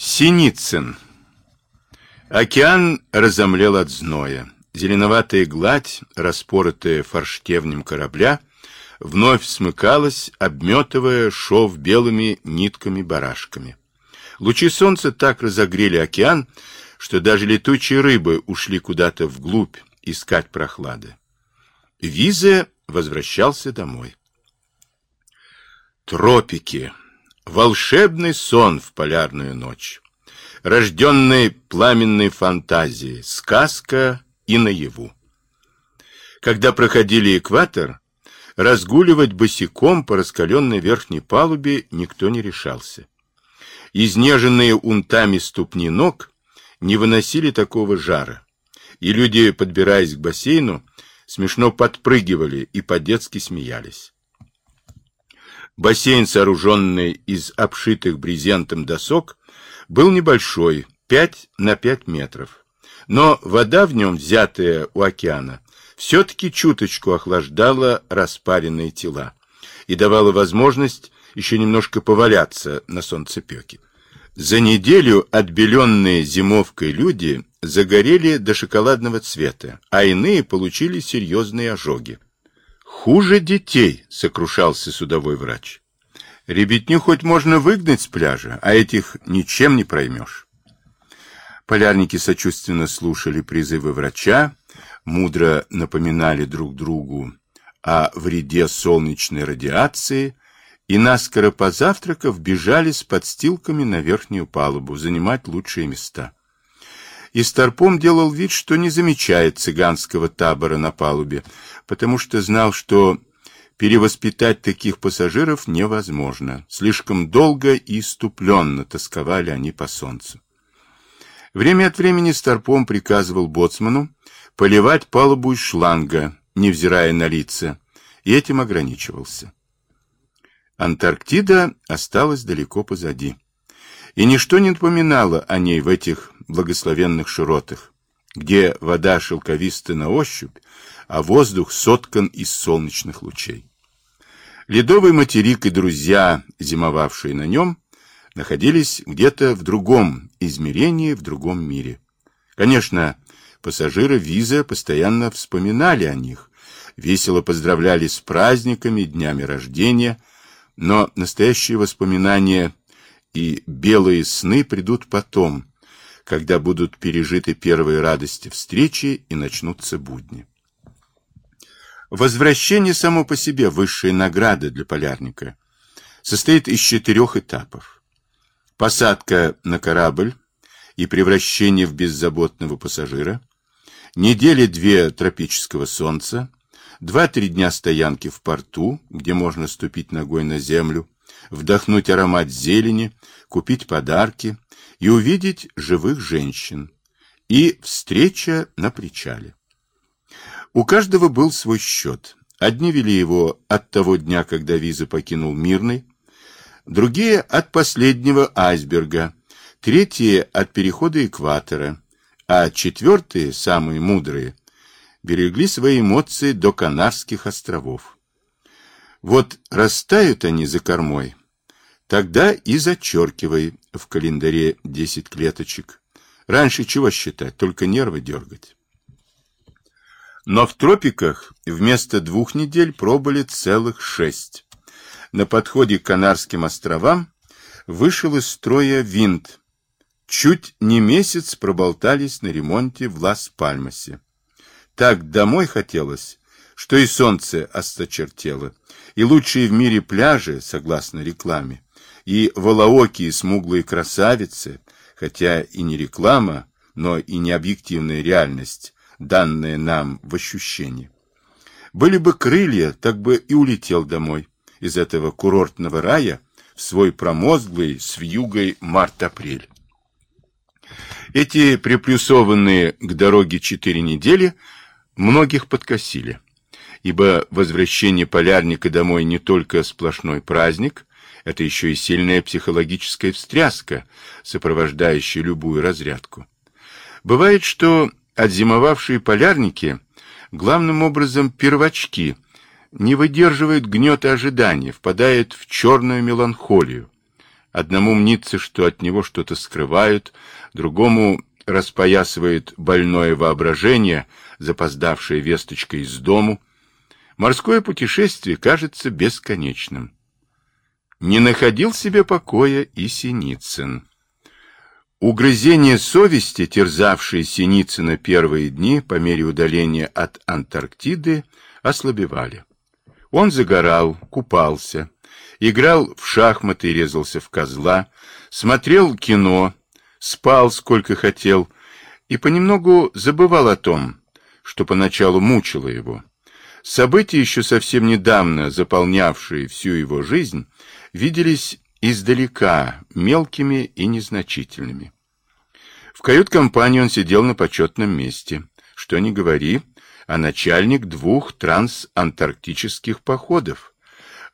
Синицын. Океан разомлел от зноя. Зеленоватая гладь, распоротая форштевнем корабля, вновь смыкалась, обметывая шов белыми нитками-барашками. Лучи солнца так разогрели океан, что даже летучие рыбы ушли куда-то вглубь искать прохлады. Визе возвращался домой. Тропики. Волшебный сон в полярную ночь. Рожденный пламенной фантазией. Сказка и наяву. Когда проходили экватор, разгуливать босиком по раскаленной верхней палубе никто не решался. Изнеженные унтами ступни ног не выносили такого жара, и люди, подбираясь к бассейну, смешно подпрыгивали и по-детски смеялись. Бассейн, сооруженный из обшитых брезентом досок, был небольшой, 5 на 5 метров. Но вода в нем, взятая у океана, все-таки чуточку охлаждала распаренные тела и давала возможность еще немножко поваляться на солнцепеке. За неделю отбеленные зимовкой люди загорели до шоколадного цвета, а иные получили серьезные ожоги. Хуже детей, сокрушался судовой врач. Ребятню хоть можно выгнать с пляжа, а этих ничем не проймешь. Полярники сочувственно слушали призывы врача, мудро напоминали друг другу о вреде солнечной радиации и, наскоро позавтракав, бежали с подстилками на верхнюю палубу занимать лучшие места и Старпом делал вид, что не замечает цыганского табора на палубе, потому что знал, что перевоспитать таких пассажиров невозможно. Слишком долго и иступленно тосковали они по солнцу. Время от времени Старпом приказывал боцману поливать палубу из шланга, невзирая на лица, и этим ограничивался. Антарктида осталась далеко позади. И ничто не напоминало о ней в этих благословенных широтах, где вода шелковиста на ощупь, а воздух соткан из солнечных лучей. Ледовый материк и друзья, зимовавшие на нем, находились где-то в другом измерении, в другом мире. Конечно, пассажиры виза постоянно вспоминали о них, весело поздравляли с праздниками, днями рождения, но настоящие воспоминания и белые сны придут потом, когда будут пережиты первые радости встречи и начнутся будни. Возвращение само по себе высшая награда для полярника состоит из четырех этапов. Посадка на корабль и превращение в беззаботного пассажира, недели две тропического солнца, два-три дня стоянки в порту, где можно ступить ногой на землю, вдохнуть аромат зелени, купить подарки, и увидеть живых женщин, и встреча на причале. У каждого был свой счет. Одни вели его от того дня, когда Виза покинул Мирный, другие от последнего айсберга, третьи от перехода экватора, а четвертые, самые мудрые, берегли свои эмоции до Канарских островов. Вот растают они за кормой, Тогда и зачеркивай в календаре 10 клеточек. Раньше чего считать, только нервы дергать. Но в тропиках вместо двух недель пробыли целых шесть. На подходе к Канарским островам вышел из строя винт. Чуть не месяц проболтались на ремонте в Лас-Пальмасе. Так домой хотелось, что и солнце осточертело, и лучшие в мире пляжи, согласно рекламе, и волоокие смуглые красавицы, хотя и не реклама, но и не объективная реальность, данная нам в ощущении. Были бы крылья, так бы и улетел домой из этого курортного рая в свой промозглый с вьюгой март-апрель. Эти приплюсованные к дороге четыре недели многих подкосили, ибо возвращение полярника домой не только сплошной праздник, это еще и сильная психологическая встряска, сопровождающая любую разрядку. Бывает, что отзимовавшие полярники, главным образом первочки, не выдерживают гнета ожидания, впадают в черную меланхолию, Одному мнится, что от него что-то скрывают, другому распоясывает больное воображение, запоздавшее весточкой из дому. Морское путешествие кажется бесконечным. Не находил себе покоя и Синицын. Угрызения совести, терзавшие Синицына первые дни по мере удаления от Антарктиды, ослабевали. Он загорал, купался, играл в шахматы и резался в козла, смотрел кино, спал сколько хотел и понемногу забывал о том, что поначалу мучило его. События, еще совсем недавно заполнявшие всю его жизнь, виделись издалека, мелкими и незначительными. В кают-компании он сидел на почетном месте. Что ни говори, а начальник двух трансантарктических походов.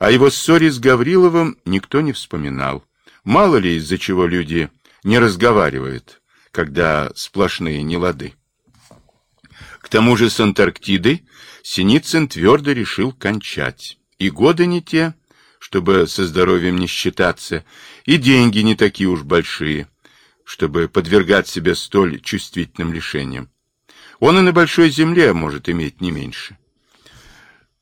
О его ссоре с Гавриловым никто не вспоминал. Мало ли из-за чего люди не разговаривают, когда сплошные нелады. К тому же с Антарктидой Синицын твердо решил кончать. И годы не те, чтобы со здоровьем не считаться, и деньги не такие уж большие, чтобы подвергать себя столь чувствительным лишениям. Он и на большой земле может иметь не меньше.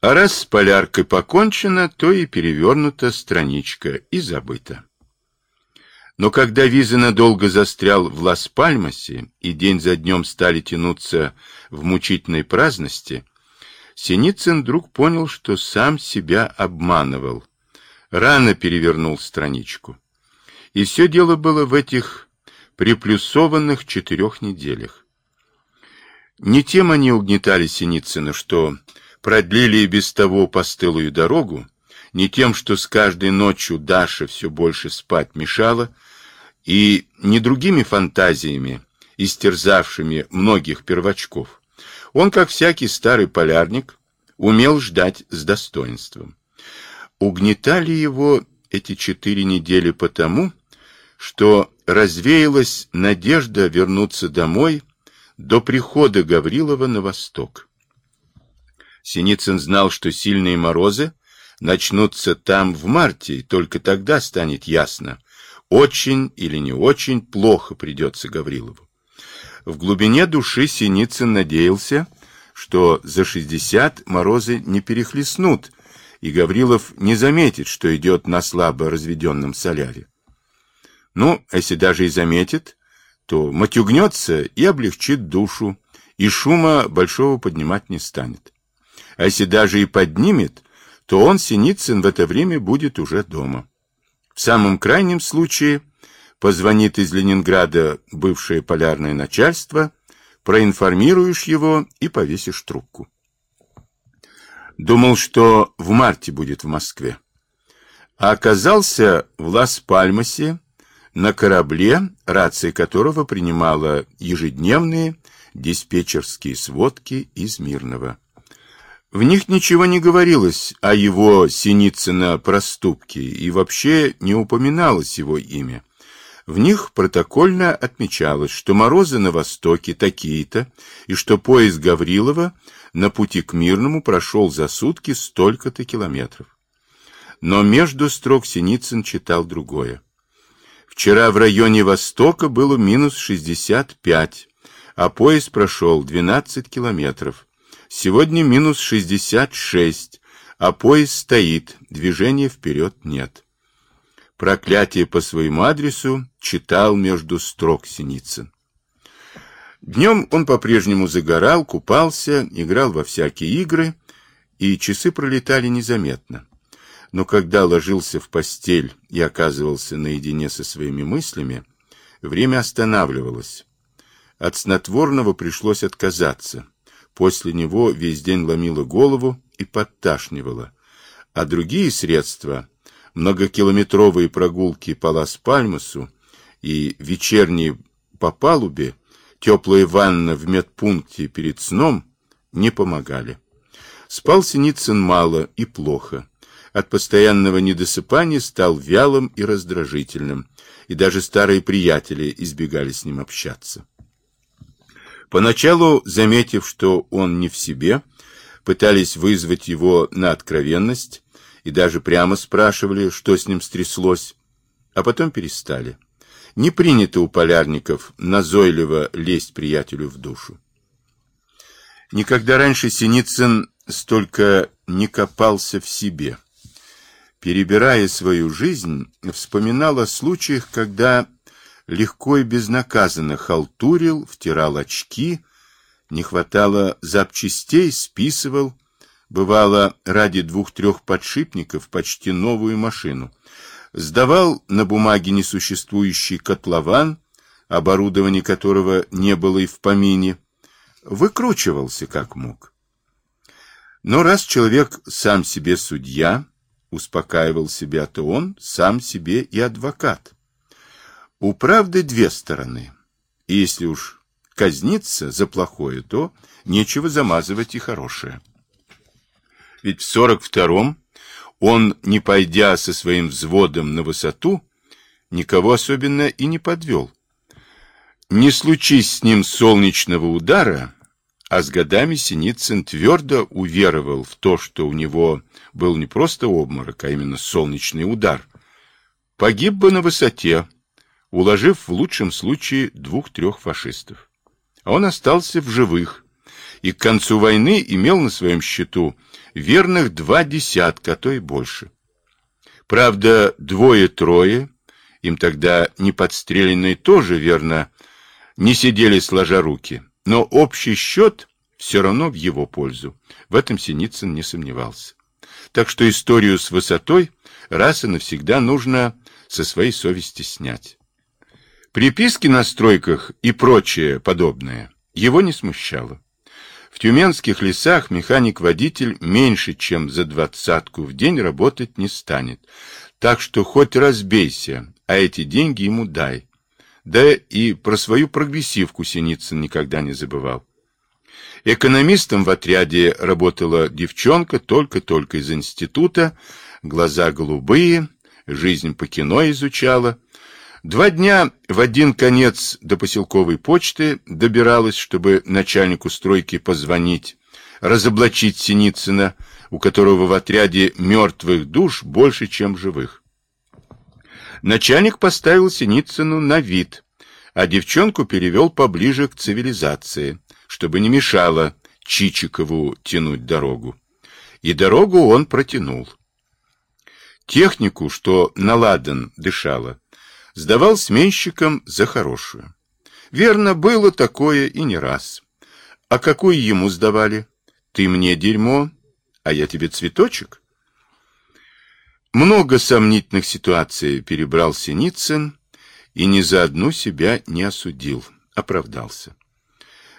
А раз с поляркой покончено, то и перевернута страничка и забыта. Но когда Виза надолго застрял в Лас-Пальмасе и день за днем стали тянуться в мучительной праздности, Синицын вдруг понял, что сам себя обманывал. Рано перевернул страничку. И все дело было в этих приплюсованных четырех неделях. Не тем они угнетали Синицына, что продлили и без того постылую дорогу, не тем, что с каждой ночью Даша все больше спать мешала, и не другими фантазиями, истерзавшими многих первочков. Он, как всякий старый полярник, умел ждать с достоинством. Угнетали его эти четыре недели потому, что развеялась надежда вернуться домой до прихода Гаврилова на восток. Синицын знал, что сильные морозы начнутся там в марте, и только тогда станет ясно, очень или не очень плохо придется Гаврилову. В глубине души Синицын надеялся, что за 60 морозы не перехлестнут, и Гаврилов не заметит, что идет на слабо разведенном соляре. Ну, а если даже и заметит, то матюгнется и облегчит душу, и шума большого поднимать не станет. А если даже и поднимет, то он, Синицын, в это время будет уже дома. В самом крайнем случае позвонит из Ленинграда бывшее полярное начальство, проинформируешь его и повесишь трубку. Думал, что в марте будет в Москве. А оказался в Лас-Пальмасе на корабле, рация которого принимала ежедневные диспетчерские сводки из Мирного. В них ничего не говорилось о его Синицына проступке и вообще не упоминалось его имя. В них протокольно отмечалось, что морозы на востоке такие-то, и что поезд Гаврилова на пути к Мирному прошел за сутки столько-то километров. Но между строк Синицын читал другое. Вчера в районе Востока было минус 65, а поезд прошел 12 километров. Сегодня минус 66, а поезд стоит, движения вперед нет. Проклятие по своему адресу читал между строк Синицын. Днем он по-прежнему загорал, купался, играл во всякие игры, и часы пролетали незаметно но когда ложился в постель и оказывался наедине со своими мыслями, время останавливалось. От снотворного пришлось отказаться. После него весь день ломило голову и подташнивало. А другие средства, многокилометровые прогулки по Лас-Пальмасу и вечерние по палубе, теплая ванна в медпункте перед сном, не помогали. Спал Синицын мало и плохо от постоянного недосыпания стал вялым и раздражительным, и даже старые приятели избегали с ним общаться. Поначалу, заметив, что он не в себе, пытались вызвать его на откровенность и даже прямо спрашивали, что с ним стряслось. а потом перестали. Не принято у полярников назойливо лезть приятелю в душу. Никогда раньше Синицын столько не копался в себе. Перебирая свою жизнь, вспоминал о случаях, когда легко и безнаказанно халтурил, втирал очки, не хватало запчастей, списывал, бывало ради двух-трех подшипников почти новую машину, сдавал на бумаге несуществующий котлован, оборудование которого не было и в помине, выкручивался как мог. Но раз человек сам себе судья, успокаивал себя, то он сам себе и адвокат. У правды две стороны. И если уж казниться за плохое, то нечего замазывать и хорошее. Ведь в сорок втором он, не пойдя со своим взводом на высоту, никого особенно и не подвел. Не случись с ним солнечного удара, а с годами Синицын твердо уверовал в то, что у него был не просто обморок, а именно солнечный удар. Погиб бы на высоте, уложив в лучшем случае двух-трех фашистов. А он остался в живых и к концу войны имел на своем счету верных два десятка, а то и больше. Правда, двое-трое, им тогда не подстреленные тоже, верно, не сидели сложа руки. Но общий счет все равно в его пользу. В этом Синицын не сомневался. Так что историю с высотой раз и навсегда нужно со своей совести снять. Приписки на стройках и прочее подобное его не смущало. В тюменских лесах механик-водитель меньше, чем за двадцатку в день работать не станет. Так что хоть разбейся, а эти деньги ему дай. Да и про свою прогрессивку Синицын никогда не забывал. Экономистом в отряде работала девчонка только-только из института, глаза голубые, жизнь по кино изучала. Два дня в один конец до поселковой почты добиралась, чтобы начальнику стройки позвонить, разоблачить Синицына, у которого в отряде мертвых душ больше, чем живых. Начальник поставил Синицыну на вид, а девчонку перевел поближе к цивилизации, чтобы не мешало Чичикову тянуть дорогу. И дорогу он протянул. Технику, что наладан дышала, сдавал сменщикам за хорошую. Верно, было такое и не раз. А какую ему сдавали? Ты мне дерьмо, а я тебе цветочек? Много сомнительных ситуаций перебрал Синицын и ни за одну себя не осудил, оправдался.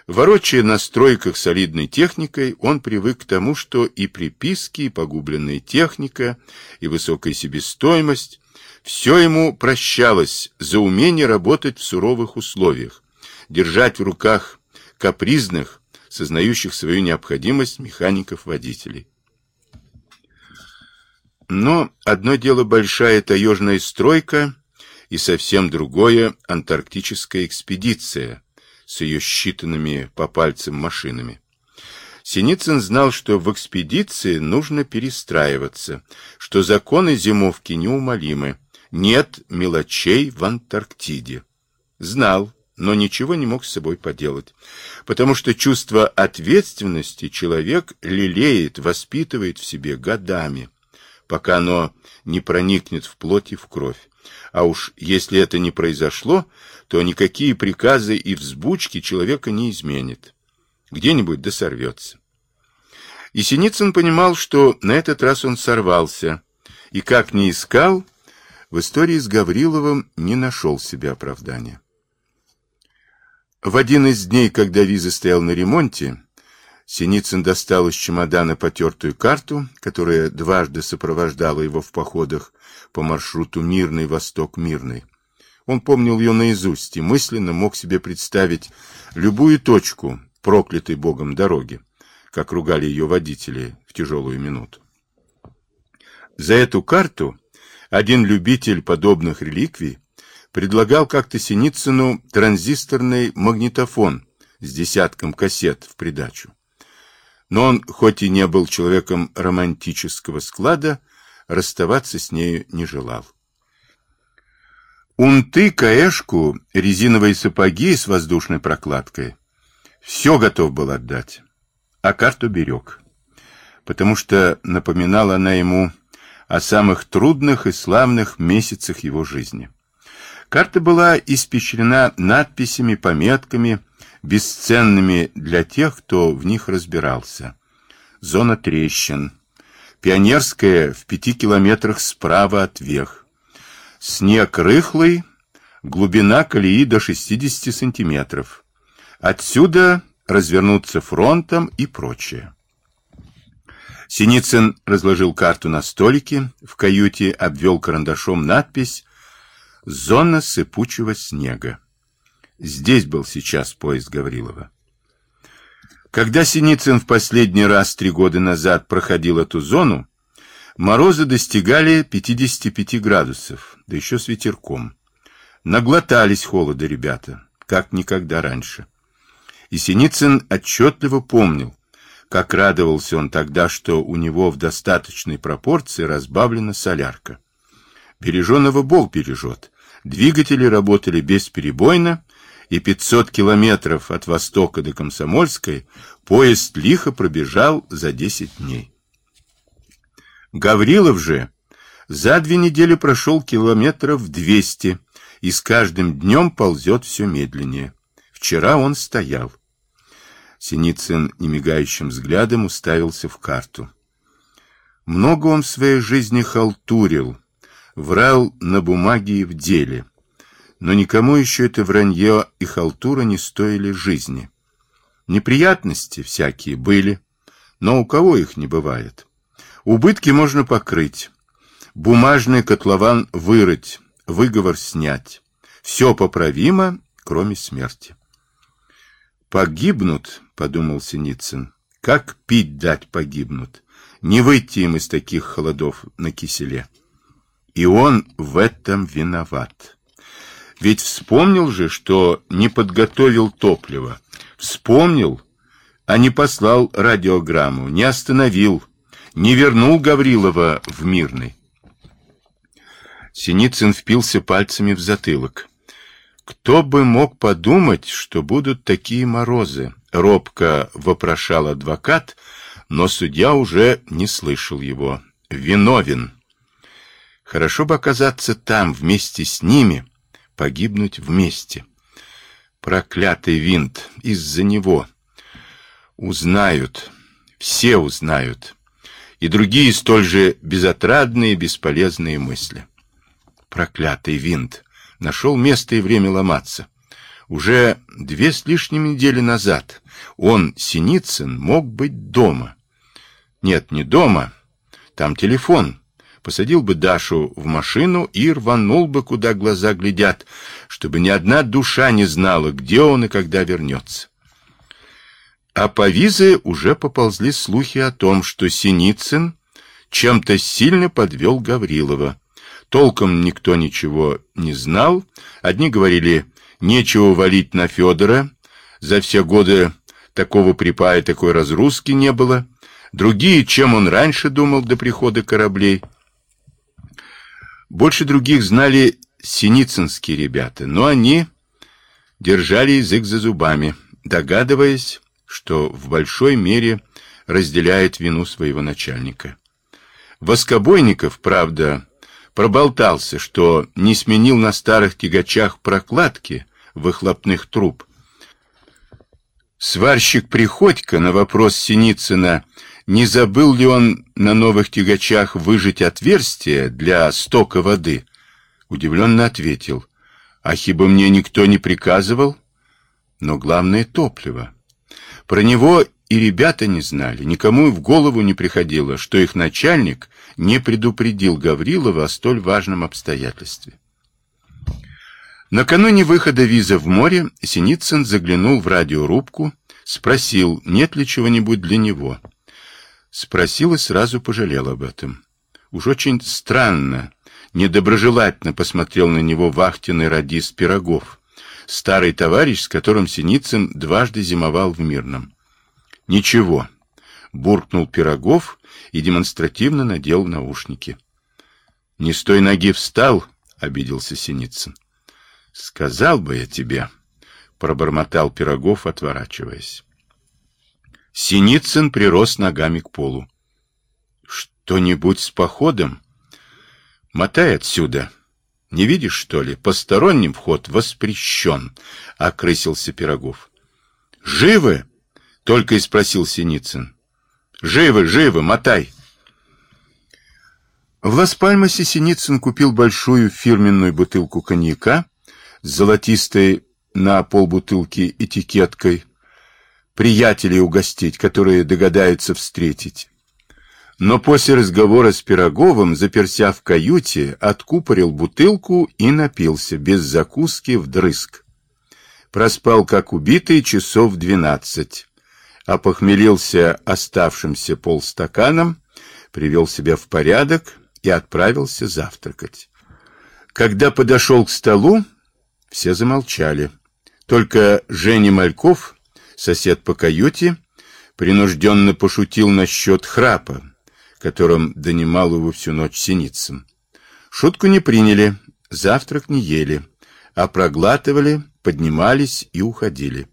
Ворочая на стройках солидной техникой, он привык к тому, что и приписки, и погубленная техника, и высокая себестоимость – все ему прощалось за умение работать в суровых условиях, держать в руках капризных, сознающих свою необходимость механиков-водителей. Но одно дело большая таежная стройка и совсем другое антарктическая экспедиция с ее считанными по пальцам машинами. Синицын знал, что в экспедиции нужно перестраиваться, что законы зимовки неумолимы, нет мелочей в Антарктиде. Знал, но ничего не мог с собой поделать, потому что чувство ответственности человек лелеет, воспитывает в себе годами пока оно не проникнет в плоть и в кровь. А уж если это не произошло, то никакие приказы и взбучки человека не изменят. Где-нибудь да сорвется. И Синицын понимал, что на этот раз он сорвался, и как ни искал, в истории с Гавриловым не нашел себе оправдания. В один из дней, когда виза стоял на ремонте, Синицын достал из чемодана потертую карту, которая дважды сопровождала его в походах по маршруту Мирный Восток-Мирный. Он помнил ее наизусть и мысленно мог себе представить любую точку проклятой Богом дороги, как ругали ее водители в тяжелую минуту. За эту карту один любитель подобных реликвий предлагал как-то Синицыну транзисторный магнитофон с десятком кассет в придачу но он, хоть и не был человеком романтического склада, расставаться с нею не желал. Унты, каэшку, резиновые сапоги с воздушной прокладкой. Все готов был отдать. А карту берег. Потому что напоминала она ему о самых трудных и славных месяцах его жизни. Карта была испещрена надписями, пометками, бесценными для тех, кто в них разбирался. Зона трещин. Пионерская в пяти километрах справа от Вех. Снег рыхлый, глубина колеи до 60 сантиметров. Отсюда развернуться фронтом и прочее. Синицын разложил карту на столике, в каюте обвел карандашом надпись «Зона сыпучего снега». Здесь был сейчас поезд Гаврилова. Когда Синицын в последний раз три года назад проходил эту зону, морозы достигали 55 градусов, да еще с ветерком. Наглотались холода ребята, как никогда раньше. И Синицын отчетливо помнил, как радовался он тогда, что у него в достаточной пропорции разбавлена солярка. Береженого Бог бережет. Двигатели работали бесперебойно, и 500 километров от Востока до Комсомольской поезд лихо пробежал за 10 дней. Гаврилов же за две недели прошел километров 200 и с каждым днем ползет все медленнее. Вчера он стоял. Синицын немигающим взглядом уставился в карту. Много он в своей жизни халтурил, врал на бумаге и в деле. Но никому еще это вранье и халтура не стоили жизни. Неприятности всякие были, но у кого их не бывает. Убытки можно покрыть, бумажный котлован вырыть, выговор снять. Все поправимо, кроме смерти. Погибнут, подумал Синицын. Как пить дать погибнут? Не выйти им из таких холодов на киселе. И он в этом виноват. Ведь вспомнил же, что не подготовил топливо. Вспомнил, а не послал радиограмму, не остановил, не вернул Гаврилова в Мирный. Синицын впился пальцами в затылок. Кто бы мог подумать, что будут такие морозы? Робко вопрошал адвокат, но судья уже не слышал его. Виновен. Хорошо бы оказаться там вместе с ними, погибнуть вместе. Проклятый винт из-за него. Узнают, все узнают. И другие столь же безотрадные, бесполезные мысли. Проклятый винт нашел место и время ломаться. Уже две с лишним недели назад он, Синицын, мог быть дома. Нет, не дома. Там телефон. Посадил бы Дашу в машину и рванул бы, куда глаза глядят, чтобы ни одна душа не знала, где он и когда вернется. А по визе уже поползли слухи о том, что Синицын чем-то сильно подвел Гаврилова. Толком никто ничего не знал. Одни говорили, нечего валить на Федора. За все годы такого припая, такой разгрузки не было. Другие, чем он раньше думал до прихода кораблей. Больше других знали синицынские ребята, но они держали язык за зубами, догадываясь, что в большой мере разделяет вину своего начальника. Воскобойников, правда, проболтался, что не сменил на старых тягачах прокладки выхлопных труб. Сварщик Приходько на вопрос Синицына, не забыл ли он на новых тягачах выжать отверстие для стока воды, удивленно ответил, а хиба мне никто не приказывал? Но главное топливо. Про него и ребята не знали, никому и в голову не приходило, что их начальник не предупредил Гаврилова о столь важном обстоятельстве. Накануне выхода виза в море Синицын заглянул в радиорубку, спросил, нет ли чего-нибудь для него. Спросил и сразу пожалел об этом. Уж очень странно, недоброжелательно посмотрел на него вахтенный радист Пирогов, старый товарищ, с которым Синицын дважды зимовал в Мирном. Ничего, буркнул Пирогов и демонстративно надел наушники. Не с той ноги встал, обиделся Синицын. Сказал бы я тебе, пробормотал Пирогов, отворачиваясь. Синицын прирос ногами к полу. Что-нибудь с походом? Мотай отсюда. Не видишь, что ли? Посторонним вход воспрещен, — окрысился Пирогов. Живы? — только и спросил Синицын. Живы, живы, мотай. В Лас-Пальмасе Синицын купил большую фирменную бутылку коньяка с золотистой на полбутылки этикеткой. Приятелей угостить, которые догадаются встретить. Но после разговора с Пироговым, заперся в каюте, откупорил бутылку и напился, без закуски, вдрызг. Проспал, как убитый, часов двенадцать. Опохмелился оставшимся полстаканом, привел себя в порядок и отправился завтракать. Когда подошел к столу, все замолчали. Только Женя Мальков, сосед по каюте, принужденно пошутил насчет храпа, которым донимал его всю ночь синицын. Шутку не приняли, завтрак не ели, а проглатывали, поднимались и уходили.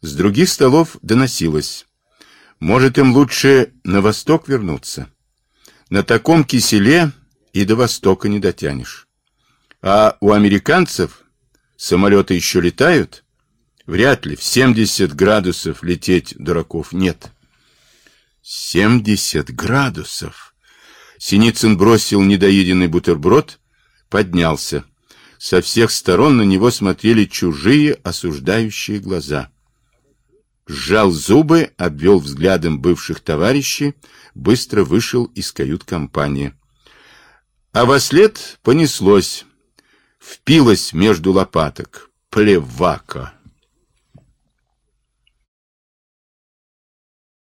С других столов доносилось. Может, им лучше на восток вернуться? На таком киселе и до востока не дотянешь. А у американцев самолеты еще летают? Вряд ли. В 70 градусов лететь дураков нет. Семьдесят градусов. Синицын бросил недоеденный бутерброд, поднялся. Со всех сторон на него смотрели чужие осуждающие глаза. Сжал зубы, обвел взглядом бывших товарищей, быстро вышел из кают-компании. А во след понеслось, впилось между лопаток. Плевака!